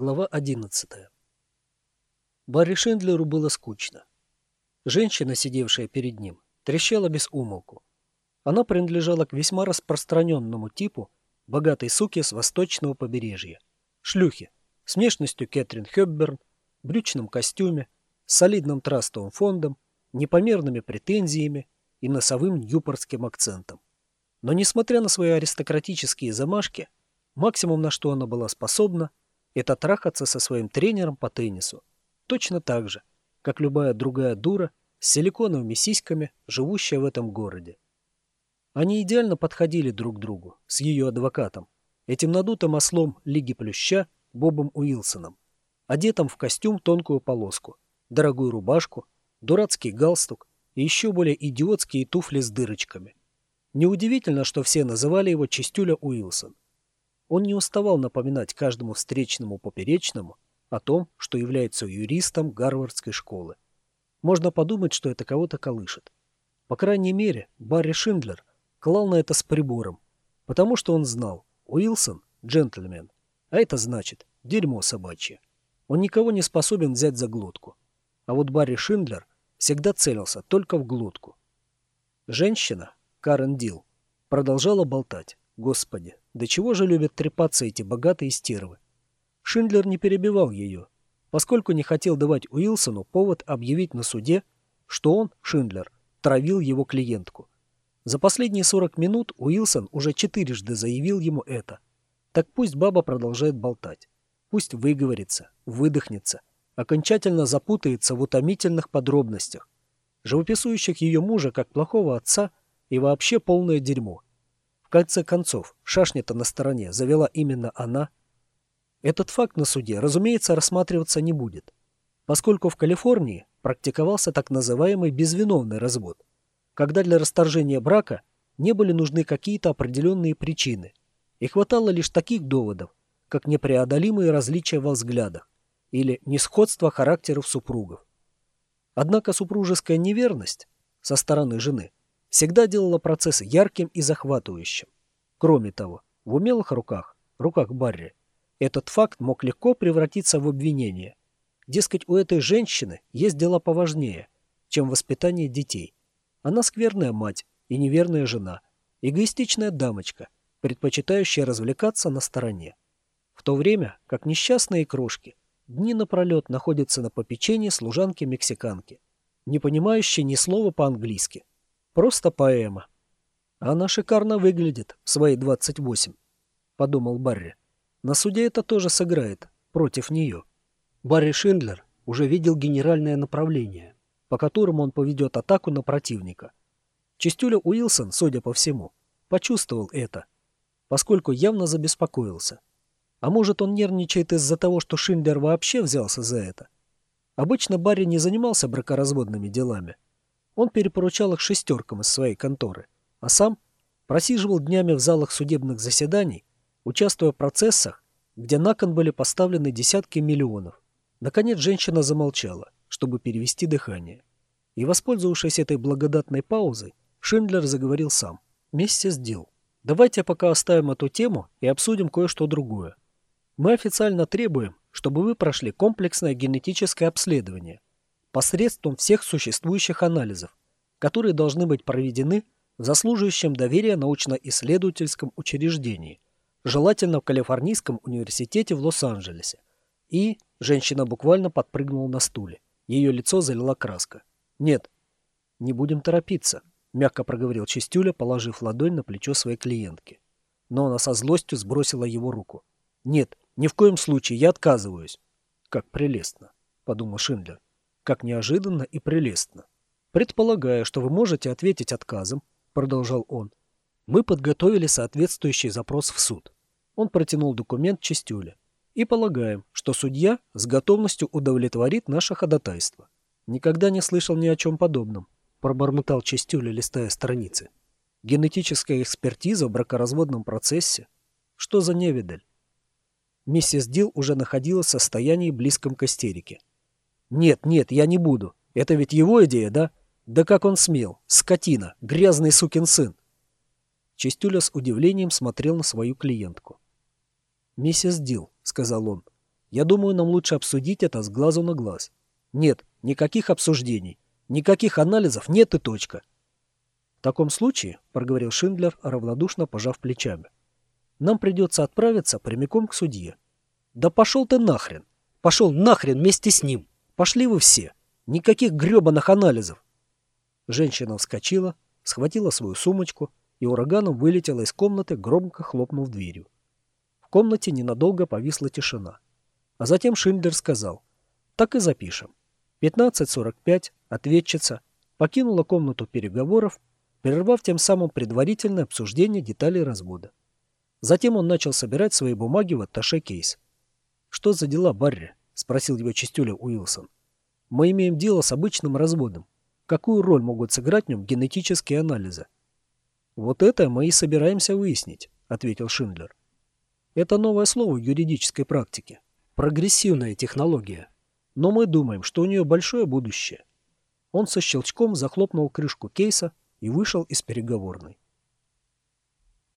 Глава 11. Барри Шендлеру было скучно. Женщина, сидевшая перед ним, трещала без умолку. Она принадлежала к весьма распространенному типу богатой суки с восточного побережья. Шлюхи, с внешностью Кэтрин Хёбберн, брючном костюме, солидным трастовым фондом, непомерными претензиями и носовым ньюпортским акцентом. Но несмотря на свои аристократические замашки, максимум, на что она была способна – это трахаться со своим тренером по теннису. Точно так же, как любая другая дура с силиконовыми сиськами, живущая в этом городе. Они идеально подходили друг другу с ее адвокатом, этим надутым ослом Лиги Плюща Бобом Уилсоном, одетым в костюм тонкую полоску, дорогую рубашку, дурацкий галстук и еще более идиотские туфли с дырочками. Неудивительно, что все называли его Чистюля Уилсон. Он не уставал напоминать каждому встречному поперечному о том, что является юристом Гарвардской школы. Можно подумать, что это кого-то колышет. По крайней мере, Барри Шиндлер клал на это с прибором, потому что он знал, Уилсон – джентльмен, а это значит дерьмо собачье. Он никого не способен взять за глотку. А вот Барри Шиндлер всегда целился только в глотку. Женщина, Карен Дил, продолжала болтать. Господи, до чего же любят трепаться эти богатые стервы? Шиндлер не перебивал ее, поскольку не хотел давать Уилсону повод объявить на суде, что он, Шиндлер, травил его клиентку. За последние 40 минут Уилсон уже четырежды заявил ему это. Так пусть баба продолжает болтать. Пусть выговорится, выдохнется, окончательно запутается в утомительных подробностях, живописующих ее мужа как плохого отца и вообще полное дерьмо. В конце концов, шашня-то на стороне завела именно она. Этот факт на суде, разумеется, рассматриваться не будет, поскольку в Калифорнии практиковался так называемый безвиновный развод, когда для расторжения брака не были нужны какие-то определенные причины, и хватало лишь таких доводов, как непреодолимые различия во взглядах или несходство характеров супругов. Однако супружеская неверность со стороны жены – всегда делала процесс ярким и захватывающим. Кроме того, в умелых руках, руках Барри, этот факт мог легко превратиться в обвинение. Дескать, у этой женщины есть дела поважнее, чем воспитание детей. Она скверная мать и неверная жена, эгоистичная дамочка, предпочитающая развлекаться на стороне. В то время, как несчастные крошки дни напролет находятся на попечении служанки-мексиканки, не понимающей ни слова по-английски, Просто поэма. Она шикарно выглядит в свои 28, подумал Барри. На суде это тоже сыграет против нее. Барри Шиндлер уже видел генеральное направление, по которому он поведет атаку на противника. Чистюля Уилсон, судя по всему, почувствовал это, поскольку явно забеспокоился. А может, он нервничает из-за того, что Шиндлер вообще взялся за это? Обычно Барри не занимался бракоразводными делами. Он перепоручал их шестеркам из своей конторы, а сам просиживал днями в залах судебных заседаний, участвуя в процессах, где на кон были поставлены десятки миллионов. Наконец женщина замолчала, чтобы перевести дыхание. И, воспользовавшись этой благодатной паузой, Шиндлер заговорил сам. «Миссис Дилл, давайте пока оставим эту тему и обсудим кое-что другое. Мы официально требуем, чтобы вы прошли комплексное генетическое обследование, посредством всех существующих анализов, которые должны быть проведены в заслуживающем доверия научно-исследовательском учреждении, желательно в Калифорнийском университете в Лос-Анджелесе. И женщина буквально подпрыгнула на стуле. Ее лицо залила краска. «Нет, не будем торопиться», — мягко проговорил Чистюля, положив ладонь на плечо своей клиентки. Но она со злостью сбросила его руку. «Нет, ни в коем случае, я отказываюсь». «Как прелестно», — подумал Шиндлер как неожиданно и прелестно. Предполагая, что вы можете ответить отказом, продолжал он, мы подготовили соответствующий запрос в суд. Он протянул документ Чистюля. И полагаем, что судья с готовностью удовлетворит наше ходатайство. Никогда не слышал ни о чем подобном, пробормотал Чистюля, листая страницы. Генетическая экспертиза в бракоразводном процессе? Что за невидаль? Миссис Дил уже находилась в состоянии близком к истерике. Нет, нет, я не буду. Это ведь его идея, да? Да как он смел? Скотина, грязный сукин сын. Чистюля с удивлением смотрел на свою клиентку. «Миссис Дил», — сказал он, Я думаю, нам лучше обсудить это с глазу на глаз. Нет, никаких обсуждений, никаких анализов нет и точка. В таком случае, проговорил Шиндлер, равнодушно пожав плечами, нам придется отправиться прямиком к судье. Да пошел ты нахрен! Пошел нахрен вместе с ним! Пошли вы все! Никаких гребаных анализов! Женщина вскочила, схватила свою сумочку и ураганом вылетела из комнаты, громко хлопнув дверью. В комнате ненадолго повисла тишина. А затем Шиндлер сказал, так и запишем. 15.45 ответчица покинула комнату переговоров, прервав тем самым предварительное обсуждение деталей развода. Затем он начал собирать свои бумаги в атташе кейс. «Что за дела, Барри?» – спросил его чистюля Уилсон. «Мы имеем дело с обычным разводом. Какую роль могут сыграть в нем генетические анализы?» «Вот это мы и собираемся выяснить», – ответил Шиндлер. «Это новое слово в юридической практике. Прогрессивная технология. Но мы думаем, что у нее большое будущее». Он со щелчком захлопнул крышку кейса и вышел из переговорной.